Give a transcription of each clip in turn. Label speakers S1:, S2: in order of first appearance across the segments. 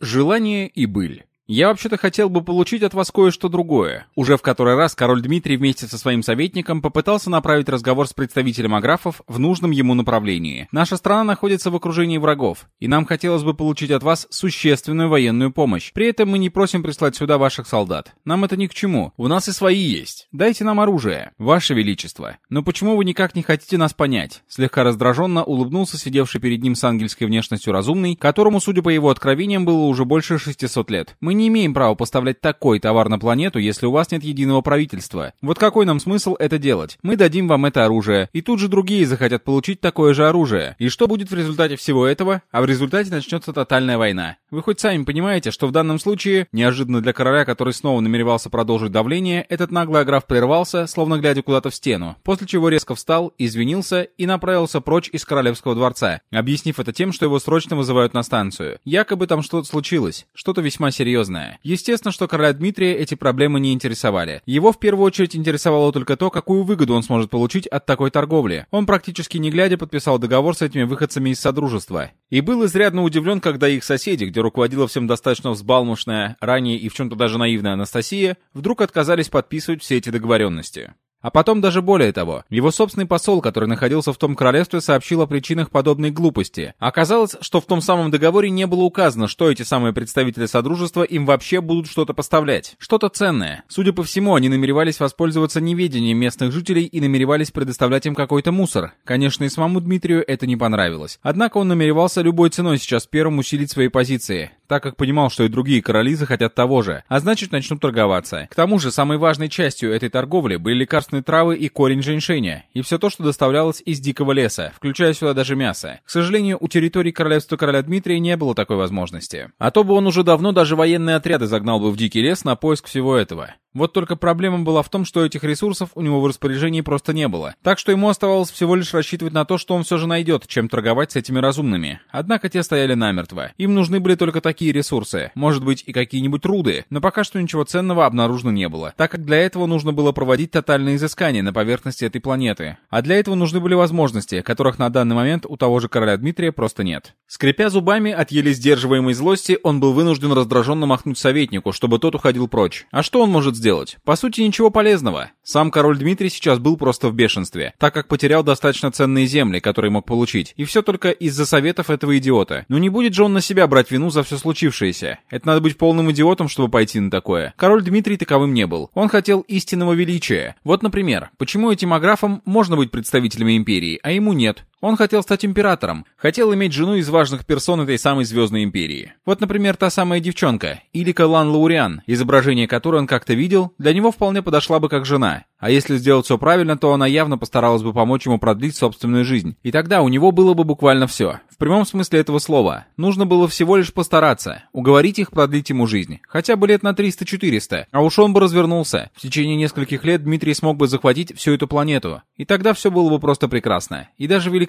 S1: Желание и быль. Я вообще-то хотел бы получить от вас кое-что другое. Уже в который раз король Дмитрий вместе со своим советником попытался направить разговор с представителем аграфов в нужном ему направлении. Наша страна находится в окружении врагов, и нам хотелось бы получить от вас существенную военную помощь. При этом мы не просим прислать сюда ваших солдат. Нам это ни к чему. У нас и свои есть. Дайте нам оружие. Ваше Величество. Но почему вы никак не хотите нас понять? Слегка раздраженно улыбнулся сидевший перед ним с ангельской внешностью разумный, которому, судя по его откровениям, было уже больше 600 лет. Мы не имеем права поставлять такой товар на планету, если у вас нет единого правительства. Вот какой нам смысл это делать? Мы дадим вам это оружие, и тут же другие захотят получить такое же оружие. И что будет в результате всего этого? А в результате начнется тотальная война. Вы хоть сами понимаете, что в данном случае, неожиданно для короля, который снова намеревался продолжить давление, этот наглый аграф прервался, словно глядя куда-то в стену, после чего резко встал, извинился и направился прочь из королевского дворца, объяснив это тем, что его срочно вызывают на станцию. Якобы там что-то случилось, что-то весьма серьезное серьезное. Естественно, что короля Дмитрия эти проблемы не интересовали. Его в первую очередь интересовало только то, какую выгоду он сможет получить от такой торговли. Он практически не глядя подписал договор с этими выходцами из Содружества. И был изрядно удивлен, когда их соседи, где руководила всем достаточно взбалмошная, ранее и в чем-то даже наивная Анастасия, вдруг отказались подписывать все эти договоренности. А потом даже более того, его собственный посол, который находился в том королевстве, сообщил о причинах подобной глупости. Оказалось, что в том самом договоре не было указано, что эти самые представители Содружества им вообще будут что-то поставлять. Что-то ценное. Судя по всему, они намеревались воспользоваться неведением местных жителей и намеревались предоставлять им какой-то мусор. Конечно, и самому Дмитрию это не понравилось. Однако он намеревался любой ценой сейчас первым усилить свои позиции так как понимал, что и другие короли захотят того же, а значит начнут торговаться. К тому же, самой важной частью этой торговли были лекарственные травы и корень женьшеня, и все то, что доставлялось из дикого леса, включая сюда даже мясо. К сожалению, у территории королевства короля Дмитрия не было такой возможности. А то бы он уже давно даже военные отряды загнал бы в дикий лес на поиск всего этого. Вот только проблема была в том, что этих ресурсов у него в распоряжении просто не было. Так что ему оставалось всего лишь рассчитывать на то, что он все же найдет, чем торговать с этими разумными. Однако те стояли намертво. Им нужны были только такие ресурсы. Может быть и какие-нибудь руды, но пока что ничего ценного обнаружено не было. Так как для этого нужно было проводить тотальные изыскания на поверхности этой планеты. А для этого нужны были возможности, которых на данный момент у того же короля Дмитрия просто нет. Скрипя зубами от еле сдерживаемой злости, он был вынужден раздраженно махнуть советнику, чтобы тот уходил прочь. А что он может сделать? По сути, ничего полезного. Сам король Дмитрий сейчас был просто в бешенстве, так как потерял достаточно ценные земли, которые мог получить. И все только из-за советов этого идиота. Но не будет же он на себя брать вину за все случившееся. Это надо быть полным идиотом, чтобы пойти на такое. Король Дмитрий таковым не был. Он хотел истинного величия. Вот, например, почему этим аграфам можно быть представителями империи, а ему нет? Он хотел стать императором, хотел иметь жену из важных персон этой самой Звездной Империи. Вот, например, та самая девчонка, Илика Лан Лауриан, изображение которой он как-то видел, для него вполне подошла бы как жена. А если сделать все правильно, то она явно постаралась бы помочь ему продлить собственную жизнь. И тогда у него было бы буквально все. В прямом смысле этого слова. Нужно было всего лишь постараться, уговорить их продлить ему жизнь. Хотя бы лет на 300-400. А уж он бы развернулся. В течение нескольких лет Дмитрий смог бы захватить всю эту планету. И тогда все было бы просто прекрасно. И даже великолепно.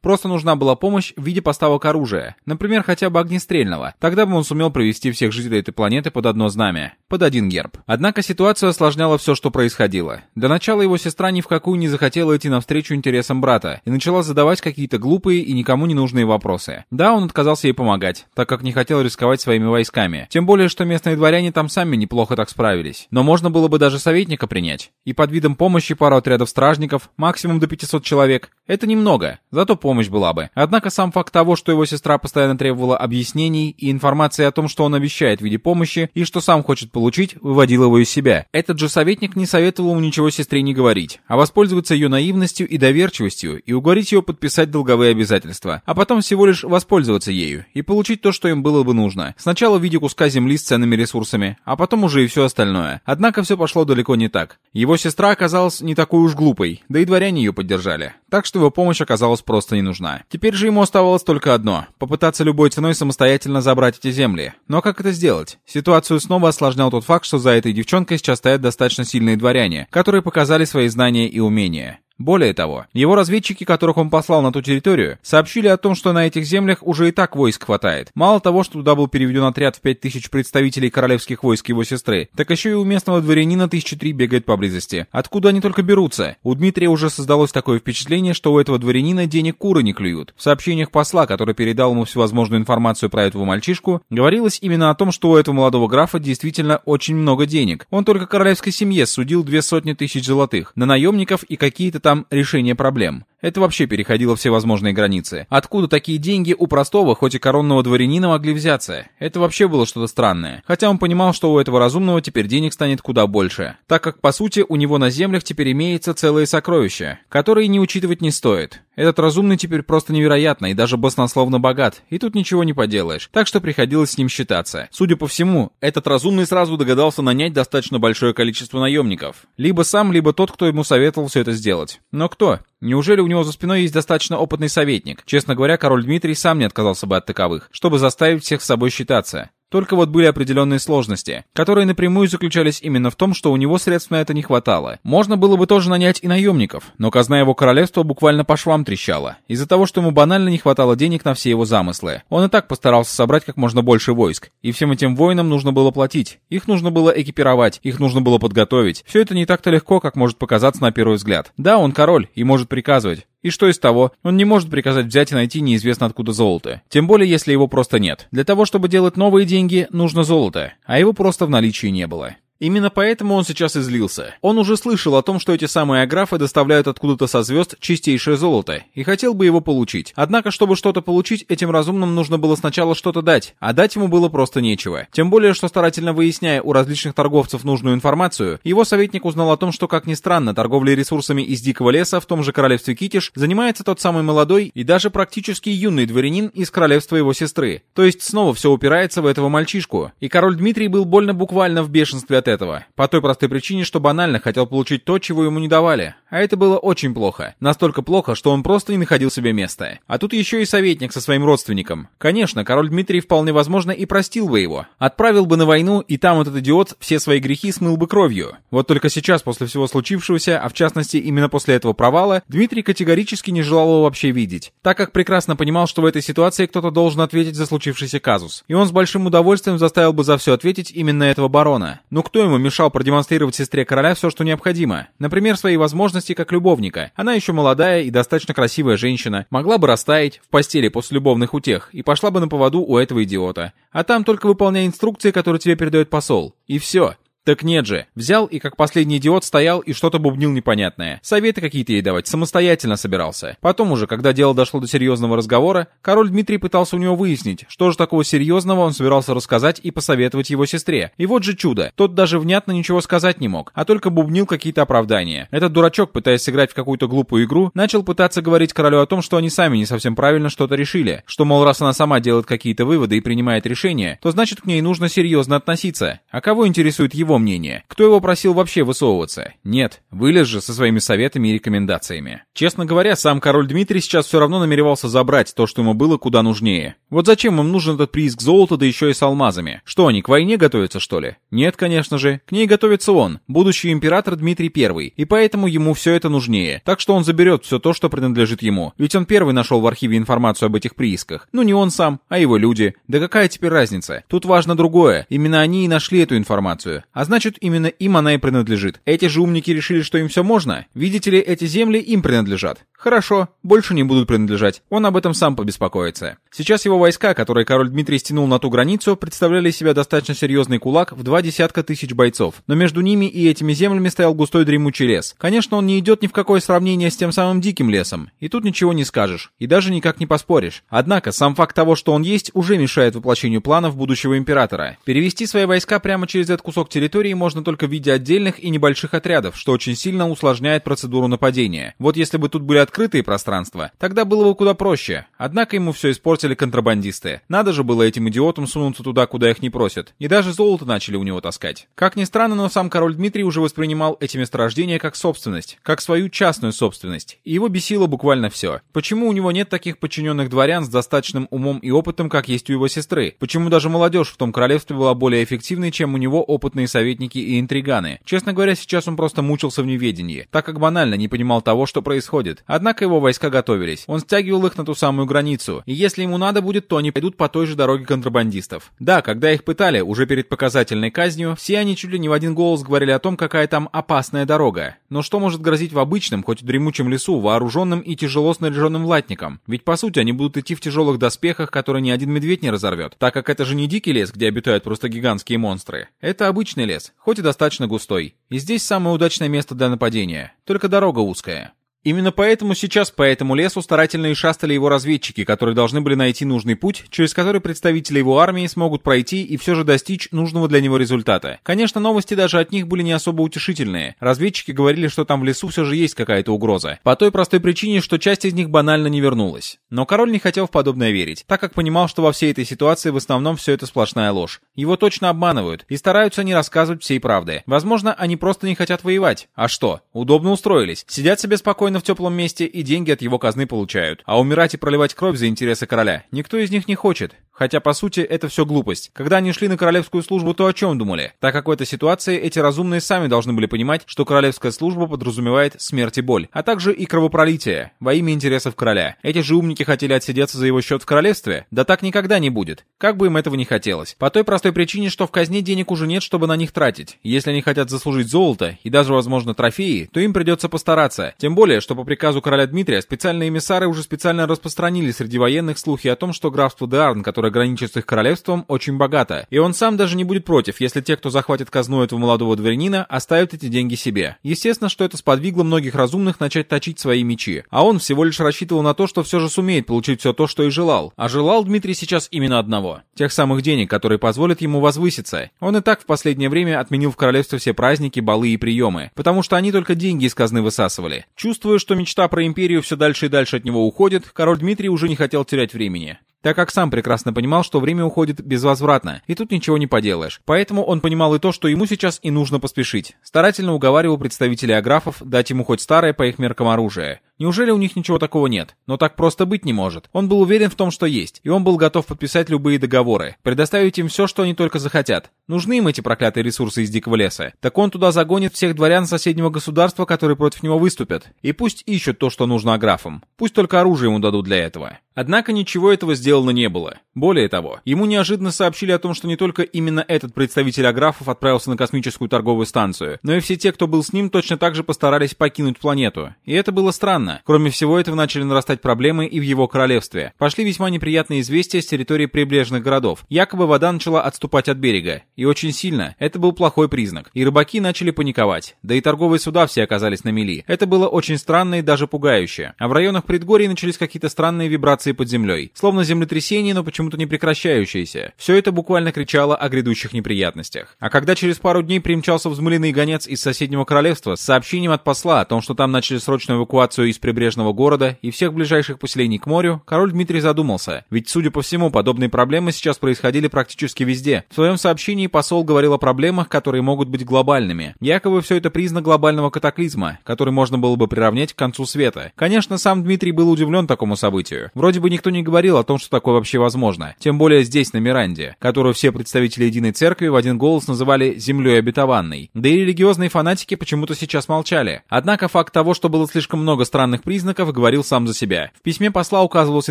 S1: Просто нужна была помощь в виде поставок оружия. Например, хотя бы огнестрельного. Тогда бы он сумел привести всех жителей этой планеты под одно знамя. Под один герб. Однако ситуацию осложняло все, что происходило. До начала его сестра ни в какую не захотела идти навстречу интересам брата и начала задавать какие-то глупые и никому не нужные вопросы. Да, он отказался ей помогать, так как не хотел рисковать своими войсками. Тем более, что местные дворяне там сами неплохо так справились. Но можно было бы даже советника принять. И под видом помощи пару отрядов стражников, максимум до 500 человек. Это немного, зато помощь была бы. Однако сам факт того, что его сестра постоянно требовала объяснений и информации о том, что он обещает в виде помощи и что сам хочет получить, выводил его из себя. Этот же советник не советовал ему ничего сестре не говорить, а воспользоваться ее наивностью и доверчивостью и уговорить ее подписать долговые обязательства, а потом всего лишь воспользоваться ею и получить то, что им было бы нужно. Сначала в виде куска земли с ценными ресурсами, а потом уже и все остальное. Однако все пошло далеко не так. Его сестра оказалась не такой уж глупой, да и дворяне ее поддержали. Так что его помощь оказалась просто не нужна. Теперь же ему оставалось только одно — попытаться любой ценой самостоятельно забрать эти земли. Но как это сделать? Ситуацию снова осложнял тот факт, что за этой девчонкой сейчас стоят достаточно сильные дворяне, которые показали свои знания и умения. Более того, его разведчики, которых он послал на ту территорию, сообщили о том, что на этих землях уже и так войск хватает. Мало того, что туда был переведен отряд в 5000 представителей королевских войск его сестры, так еще и у местного дворянина тысячи три бегает поблизости. Откуда они только берутся? У Дмитрия уже создалось такое впечатление, что у этого дворянина денег куры не клюют. В сообщениях посла, который передал ему всевозможную информацию про этого мальчишку, говорилось именно о том, что у этого молодого графа действительно очень много денег. Он только королевской семье судил две сотни тысяч золотых на наемников и какие-то там решения проблем. Это вообще переходило все возможные границы. Откуда такие деньги у простого, хоть и коронного дворянина могли взяться? Это вообще было что-то странное. Хотя он понимал, что у этого разумного теперь денег станет куда больше. Так как, по сути, у него на землях теперь имеется целые сокровища, которые не учитывать не стоит. Этот разумный теперь просто невероятно и даже баснословно богат, и тут ничего не поделаешь, так что приходилось с ним считаться. Судя по всему, этот разумный сразу догадался нанять достаточно большое количество наемников. Либо сам, либо тот, кто ему советовал все это сделать. Но кто? Неужели у него за спиной есть достаточно опытный советник? Честно говоря, король Дмитрий сам не отказался бы от таковых, чтобы заставить всех с собой считаться. Только вот были определенные сложности, которые напрямую заключались именно в том, что у него средств на это не хватало. Можно было бы тоже нанять и наемников, но казна его королевства буквально по швам трещала, из-за того, что ему банально не хватало денег на все его замыслы. Он и так постарался собрать как можно больше войск, и всем этим воинам нужно было платить, их нужно было экипировать, их нужно было подготовить. Все это не так-то легко, как может показаться на первый взгляд. Да, он король и может приказывать, и что из того? Он не может приказать взять и найти неизвестно откуда золото. Тем более, если его просто нет. Для того, чтобы делать новые деньги, нужно золото, а его просто в наличии не было. Именно поэтому он сейчас излился. Он уже слышал о том, что эти самые аграфы доставляют откуда-то со звезд чистейшее золото, и хотел бы его получить. Однако, чтобы что-то получить, этим разумным нужно было сначала что-то дать, а дать ему было просто нечего. Тем более, что старательно выясняя у различных торговцев нужную информацию, его советник узнал о том, что, как ни странно, торговлей ресурсами из дикого леса в том же королевстве Китиш занимается тот самый молодой и даже практически юный дворянин из королевства его сестры. То есть снова все упирается в этого мальчишку. И король Дмитрий был больно буквально в бешенстве от этого. По той простой причине, что банально хотел получить то, чего ему не давали. А это было очень плохо. Настолько плохо, что он просто не находил себе места. А тут еще и советник со своим родственником. Конечно, король Дмитрий вполне возможно и простил бы его. Отправил бы на войну, и там этот идиот все свои грехи смыл бы кровью. Вот только сейчас, после всего случившегося, а в частности именно после этого провала, Дмитрий категорически не желал его вообще видеть. Так как прекрасно понимал, что в этой ситуации кто-то должен ответить за случившийся казус. И он с большим удовольствием заставил бы за все ответить именно этого барона. Но кто ему мешал продемонстрировать сестре короля все, что необходимо. Например, свои возможности как любовника. Она еще молодая и достаточно красивая женщина, могла бы растаять в постели после любовных утех и пошла бы на поводу у этого идиота. А там только выполняй инструкции, которые тебе передает посол. И все. Так нет же. Взял и как последний идиот стоял и что-то бубнил непонятное. Советы какие-то ей давать самостоятельно собирался. Потом уже, когда дело дошло до серьезного разговора, король Дмитрий пытался у него выяснить, что же такого серьезного он собирался рассказать и посоветовать его сестре. И вот же чудо. Тот даже внятно ничего сказать не мог, а только бубнил какие-то оправдания. Этот дурачок, пытаясь сыграть в какую-то глупую игру, начал пытаться говорить королю о том, что они сами не совсем правильно что-то решили. Что, мол, раз она сама делает какие-то выводы и принимает решения, то значит к ней нужно серьезно относиться. А кого интересует его его мнение. Кто его просил вообще высовываться? Нет, вылез же со своими советами и рекомендациями. Честно говоря, сам король Дмитрий сейчас все равно намеревался забрать то, что ему было куда нужнее. Вот зачем им нужен этот прииск золота, да еще и с алмазами? Что, они к войне готовятся, что ли? Нет, конечно же. К ней готовится он, будущий император Дмитрий I, и поэтому ему все это нужнее. Так что он заберет все то, что принадлежит ему. Ведь он первый нашел в архиве информацию об этих приисках. Ну не он сам, а его люди. Да какая теперь разница? Тут важно другое. Именно они и нашли эту информацию. А а значит, именно им она и принадлежит. Эти же умники решили, что им все можно. Видите ли, эти земли им принадлежат. Хорошо, больше не будут принадлежать. Он об этом сам побеспокоится. Сейчас его войска, которые король Дмитрий стянул на ту границу, представляли себя достаточно серьезный кулак в два десятка тысяч бойцов. Но между ними и этими землями стоял густой дремучий лес. Конечно, он не идет ни в какое сравнение с тем самым диким лесом. И тут ничего не скажешь. И даже никак не поспоришь. Однако, сам факт того, что он есть, уже мешает воплощению планов будущего императора. Перевести свои войска прямо через этот кусок территории территории можно только в виде отдельных и небольших отрядов, что очень сильно усложняет процедуру нападения. Вот если бы тут были открытые пространства, тогда было бы куда проще. Однако ему все испортили контрабандисты. Надо же было этим идиотам сунуться туда, куда их не просят. И даже золото начали у него таскать. Как ни странно, но сам король Дмитрий уже воспринимал эти месторождения как собственность, как свою частную собственность. И его бесило буквально все. Почему у него нет таких подчиненных дворян с достаточным умом и опытом, как есть у его сестры? Почему даже молодежь в том королевстве была более эффективной, чем у него опытные советники советники и интриганы. Честно говоря, сейчас он просто мучился в неведении, так как банально не понимал того, что происходит. Однако его войска готовились. Он стягивал их на ту самую границу, и если ему надо будет, то они пойдут по той же дороге контрабандистов. Да, когда их пытали, уже перед показательной казнью, все они чуть ли не в один голос говорили о том, какая там опасная дорога. Но что может грозить в обычном, хоть в дремучем лесу, вооруженным и тяжело снаряженным латникам? Ведь по сути они будут идти в тяжелых доспехах, которые ни один медведь не разорвет, так как это же не дикий лес, где обитают просто гигантские монстры. Это обычный лес, хоть и достаточно густой. И здесь самое удачное место для нападения, только дорога узкая. Именно поэтому сейчас по этому лесу старательно и шастали его разведчики, которые должны были найти нужный путь, через который представители его армии смогут пройти и все же достичь нужного для него результата. Конечно, новости даже от них были не особо утешительные. Разведчики говорили, что там в лесу все же есть какая-то угроза. По той простой причине, что часть из них банально не вернулась. Но король не хотел в подобное верить, так как понимал, что во всей этой ситуации в основном все это сплошная ложь. Его точно обманывают и стараются не рассказывать всей правды. Возможно, они просто не хотят воевать. А что? Удобно устроились. Сидят себе спокойно спокойно в теплом месте и деньги от его казны получают. А умирать и проливать кровь за интересы короля никто из них не хочет. Хотя, по сути, это все глупость. Когда они шли на королевскую службу, то о чем думали? Так как в этой ситуации эти разумные сами должны были понимать, что королевская служба подразумевает смерть и боль, а также и кровопролитие во имя интересов короля. Эти же умники хотели отсидеться за его счет в королевстве? Да так никогда не будет. Как бы им этого не хотелось. По той простой причине, что в казне денег уже нет, чтобы на них тратить. Если они хотят заслужить золото и даже, возможно, трофеи, то им придется постараться. Тем более, что по приказу короля Дмитрия специальные эмиссары уже специально распространили среди военных слухи о том, что графство Деарн, которое граничит с их королевством, очень богато. И он сам даже не будет против, если те, кто захватит казну этого молодого дворянина, оставят эти деньги себе. Естественно, что это сподвигло многих разумных начать точить свои мечи. А он всего лишь рассчитывал на то, что все же сумеет получить все то, что и желал. А желал Дмитрий сейчас именно одного. Тех самых денег, которые позволят ему возвыситься. Он и так в последнее время отменил в королевстве все праздники, балы и приемы, потому что они только деньги из казны высасывали. Чувствуя, что мечта про империю все дальше и дальше от него уходит, король Дмитрий уже не хотел терять времени так как сам прекрасно понимал, что время уходит безвозвратно, и тут ничего не поделаешь. Поэтому он понимал и то, что ему сейчас и нужно поспешить. Старательно уговаривал представителей аграфов дать ему хоть старое по их меркам оружие. Неужели у них ничего такого нет? Но так просто быть не может. Он был уверен в том, что есть, и он был готов подписать любые договоры, предоставить им все, что они только захотят. Нужны им эти проклятые ресурсы из дикого леса. Так он туда загонит всех дворян соседнего государства, которые против него выступят. И пусть ищут то, что нужно аграфам. Пусть только оружие ему дадут для этого. Однако ничего этого сделано не было. Более того, ему неожиданно сообщили о том, что не только именно этот представитель аграфов отправился на космическую торговую станцию, но и все те, кто был с ним, точно так же постарались покинуть планету. И это было странно. Кроме всего этого начали нарастать проблемы и в его королевстве. Пошли весьма неприятные известия с территории прибрежных городов. Якобы вода начала отступать от берега. И очень сильно. Это был плохой признак. И рыбаки начали паниковать. Да и торговые суда все оказались на мели. Это было очень странно и даже пугающе. А в районах предгорий начались какие-то странные вибрации под землей, словно землетрясение, но почему-то не прекращающееся. Все это буквально кричало о грядущих неприятностях. А когда через пару дней примчался взмыленный гонец из соседнего королевства с сообщением от посла о том, что там начали срочную эвакуацию из прибрежного города и всех ближайших поселений к морю, король Дмитрий задумался. Ведь, судя по всему, подобные проблемы сейчас происходили практически везде. В своем сообщении посол говорил о проблемах, которые могут быть глобальными. Якобы все это признак глобального катаклизма, который можно было бы приравнять к концу света. Конечно, сам Дмитрий был удивлен такому событию. Вроде бы никто не говорил о том, что такое вообще возможно. Тем более здесь, на Миранде, которую все представители Единой Церкви в один голос называли «землей обетованной». Да и религиозные фанатики почему-то сейчас молчали. Однако факт того, что было слишком много странных признаков, говорил сам за себя. В письме посла указывалась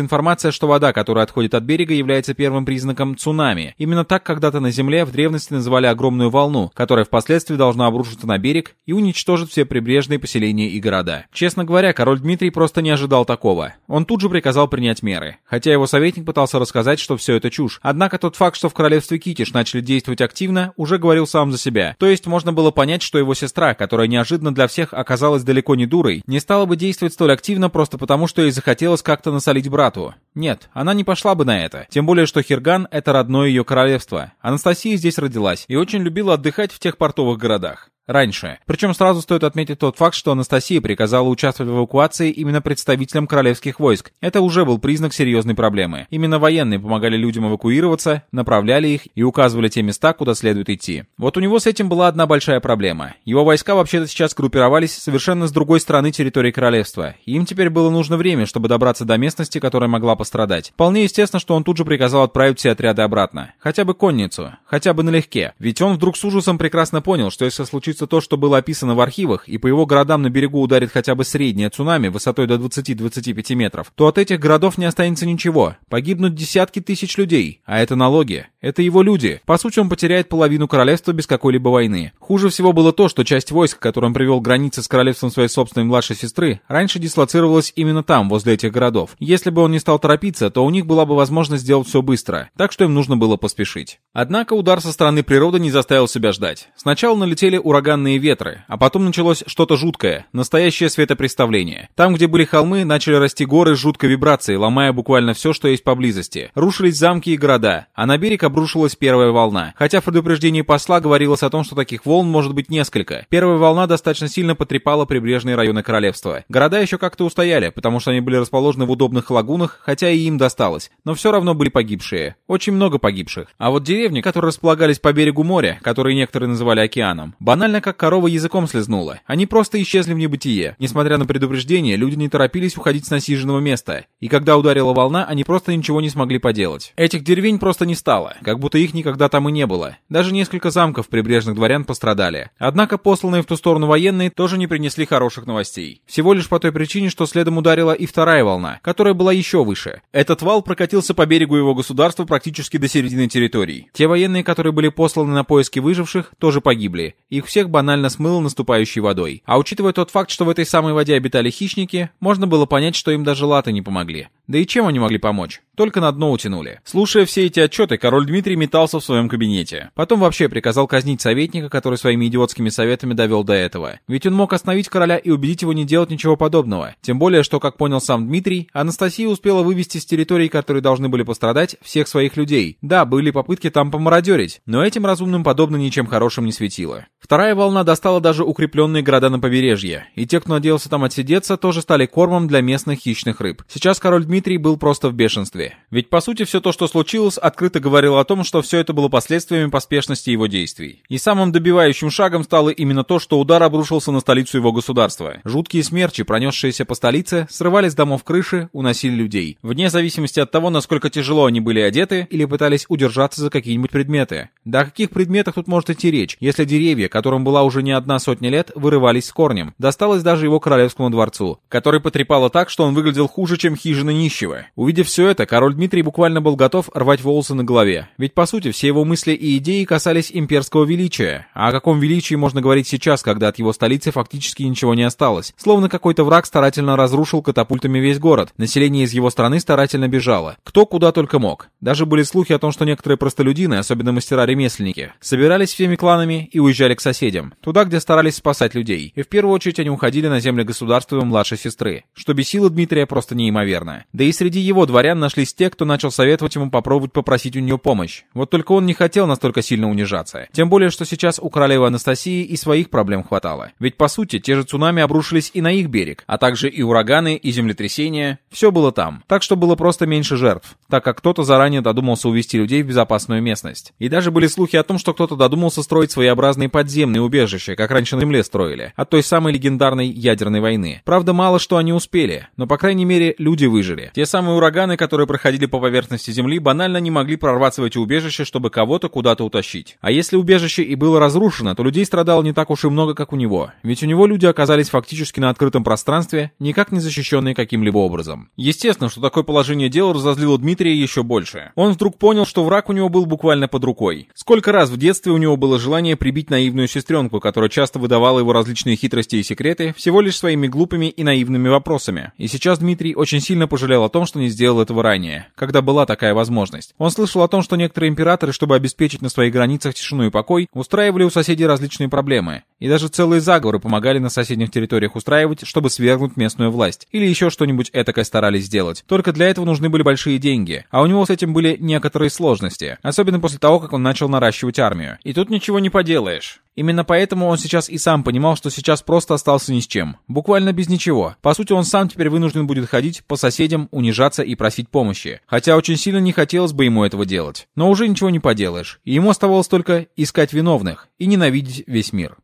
S1: информация, что вода, которая отходит от берега, является первым признаком цунами. Именно так когда-то на Земле в древности называли огромную волну, которая впоследствии должна обрушиться на берег и уничтожить все прибрежные поселения и города. Честно говоря, король Дмитрий просто не ожидал такого. Он тут же приказал принять меры. Хотя его советник пытался рассказать, что все это чушь. Однако тот факт, что в королевстве Китиш начали действовать активно, уже говорил сам за себя. То есть можно было понять, что его сестра, которая неожиданно для всех оказалась далеко не дурой, не стала бы действовать столь активно просто потому, что ей захотелось как-то насолить брату. Нет, она не пошла бы на это. Тем более, что Хирган — это родное ее королевство. Анастасия здесь родилась и очень любила отдыхать в тех портовых городах. Раньше. Причем сразу стоит отметить тот факт, что Анастасия приказала участвовать в эвакуации именно представителям королевских войск. Это уже был признак серьезной проблемы. Именно военные помогали людям эвакуироваться, направляли их и указывали те места, куда следует идти. Вот у него с этим была одна большая проблема. Его войска вообще-то сейчас группировались совершенно с другой стороны территории королевства. Им теперь было нужно время, чтобы добраться до местности, которая могла пострадать. Вполне естественно, что он тут же приказал отправить все отряды обратно. Хотя бы конницу. Хотя бы налегке. Ведь он вдруг с ужасом прекрасно понял, что если случится случится то, что было описано в архивах, и по его городам на берегу ударит хотя бы среднее цунами высотой до 20-25 метров, то от этих городов не останется ничего. Погибнут десятки тысяч людей. А это налоги. Это его люди. По сути, он потеряет половину королевства без какой-либо войны. Хуже всего было то, что часть войск, которым привел границы с королевством своей собственной младшей сестры, раньше дислоцировалась именно там, возле этих городов. Если бы он не стал торопиться, то у них была бы возможность сделать все быстро. Так что им нужно было поспешить. Однако удар со стороны природы не заставил себя ждать. Сначала налетели ураганы ураганные ветры, а потом началось что-то жуткое, настоящее светопреставление. Там, где были холмы, начали расти горы с жуткой вибрацией, ломая буквально все, что есть поблизости. Рушились замки и города, а на берег обрушилась первая волна. Хотя в предупреждении посла говорилось о том, что таких волн может быть несколько. Первая волна достаточно сильно потрепала прибрежные районы королевства. Города еще как-то устояли, потому что они были расположены в удобных лагунах, хотя и им досталось. Но все равно были погибшие. Очень много погибших. А вот деревни, которые располагались по берегу моря, которые некоторые называли океаном, банально Буквально как корова языком слезнула. Они просто исчезли в небытие. Несмотря на предупреждение, люди не торопились уходить с насиженного места. И когда ударила волна, они просто ничего не смогли поделать. Этих деревень просто не стало, как будто их никогда там и не было. Даже несколько замков прибрежных дворян пострадали. Однако посланные в ту сторону военные тоже не принесли хороших новостей. Всего лишь по той причине, что следом ударила и вторая волна, которая была еще выше. Этот вал прокатился по берегу его государства практически до середины территорий. Те военные, которые были посланы на поиски выживших, тоже погибли. Их всех банально смыло наступающей водой. А учитывая тот факт, что в этой самой воде обитали хищники, можно было понять, что им даже латы не помогли. Да и чем они могли помочь? Только на дно утянули. Слушая все эти отчеты, король Дмитрий метался в своем кабинете. Потом вообще приказал казнить советника, который своими идиотскими советами довел до этого. Ведь он мог остановить короля и убедить его не делать ничего подобного. Тем более, что, как понял сам Дмитрий, Анастасия успела вывести с территорий, которые должны были пострадать, всех своих людей. Да, были попытки там помародерить, но этим разумным подобно ничем хорошим не светило. Вторая волна достала даже укрепленные города на побережье, и те, кто надеялся там отсидеться, тоже стали кормом для местных хищных рыб. Сейчас король Дмитрий был просто в бешенстве. Ведь по сути все то, что случилось, открыто говорило о том, что все это было последствиями поспешности его действий. И самым добивающим шагом стало именно то, что удар обрушился на столицу его государства. Жуткие смерчи, пронесшиеся по столице, срывали с домов крыши, уносили людей. Вне зависимости от того, насколько тяжело они были одеты или пытались удержаться за какие-нибудь предметы. Да о каких предметах тут может идти речь, если деревья, которым была уже не одна сотня лет, вырывались с корнем. Досталось даже его королевскому дворцу, который потрепало так, что он выглядел хуже, чем хижина нищего. Увидев все это, король Дмитрий буквально был готов рвать волосы на голове. Ведь по сути все его мысли и идеи касались имперского величия. А о каком величии можно говорить сейчас, когда от его столицы фактически ничего не осталось? Словно какой-то враг старательно разрушил катапультами весь город. Население из его страны старательно бежало. Кто куда только мог. Даже были слухи о том, что некоторые простолюдины, особенно мастера-ремесленники, собирались всеми кланами и уезжали к соседям. Туда, где старались спасать людей. И в первую очередь они уходили на земли государства его младшей сестры. Что бесило Дмитрия просто неимоверно. Да и Среди его дворян нашлись те, кто начал советовать ему попробовать попросить у нее помощь. Вот только он не хотел настолько сильно унижаться. Тем более, что сейчас у королевы Анастасии и своих проблем хватало. Ведь по сути, те же цунами обрушились и на их берег, а также и ураганы, и землетрясения. Все было там. Так что было просто меньше жертв, так как кто-то заранее додумался увести людей в безопасную местность. И даже были слухи о том, что кто-то додумался строить своеобразные подземные убежища, как раньше на Земле строили, от той самой легендарной ядерной войны. Правда, мало что они успели, но по крайней мере люди выжили. Те самые ураганы, которые проходили по поверхности Земли, банально не могли прорваться в эти убежища, чтобы кого-то куда-то утащить. А если убежище и было разрушено, то людей страдало не так уж и много, как у него. Ведь у него люди оказались фактически на открытом пространстве, никак не защищенные каким-либо образом. Естественно, что такое положение дел разозлило Дмитрия еще больше. Он вдруг понял, что враг у него был буквально под рукой. Сколько раз в детстве у него было желание прибить наивную сестренку, которая часто выдавала его различные хитрости и секреты, всего лишь своими глупыми и наивными вопросами. И сейчас Дмитрий очень сильно пожалел о том, что не сделал этого ранее, когда была такая возможность. Он слышал о том, что некоторые императоры, чтобы обеспечить на своих границах тишину и покой, устраивали у соседей различные проблемы. И даже целые заговоры помогали на соседних территориях устраивать, чтобы свергнуть местную власть. Или еще что-нибудь этакое старались сделать. Только для этого нужны были большие деньги. А у него с этим были некоторые сложности. Особенно после того, как он начал наращивать армию. И тут ничего не поделаешь. Именно поэтому он сейчас и сам понимал, что сейчас просто остался ни с чем. Буквально без ничего. По сути, он сам теперь вынужден будет ходить по соседям, унижаться и просить помощи. Хотя очень сильно не хотелось бы ему этого делать. Но уже ничего не поделаешь. И ему оставалось только искать виновных и ненавидеть весь мир.